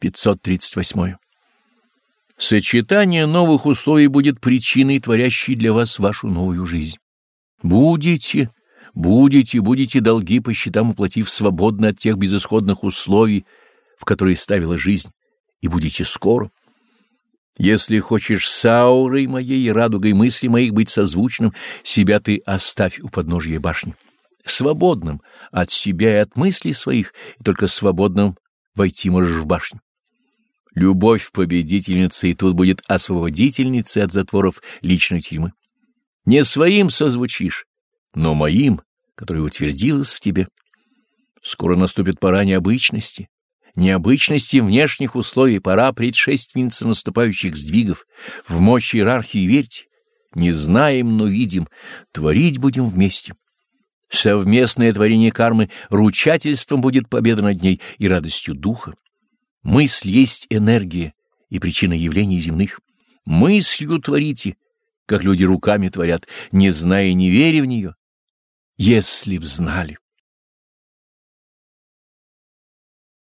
538. Сочетание новых условий будет причиной, творящей для вас вашу новую жизнь. Будете, будете, будете долги по счетам уплатив свободно от тех безысходных условий, в которые ставила жизнь, и будете скоро. Если хочешь с аурой моей и радугой мысли моих быть созвучным, себя ты оставь у подножья башни. Свободным от себя и от мыслей своих, и только свободным войти можешь в башню. Любовь победительницы и тут будет освободительницей от затворов личной тюрьмы. Не своим созвучишь, но моим, которое утвердилось в тебе. Скоро наступит пора необычности, необычности внешних условий, пора предшественницы наступающих сдвигов. В мощь иерархии верьте, не знаем, но видим, творить будем вместе. Совместное творение кармы ручательством будет победа над ней и радостью духа. Мысль есть энергия и причина явлений земных. Мыслью творите, как люди руками творят, не зная и не веря в нее. Если б знали.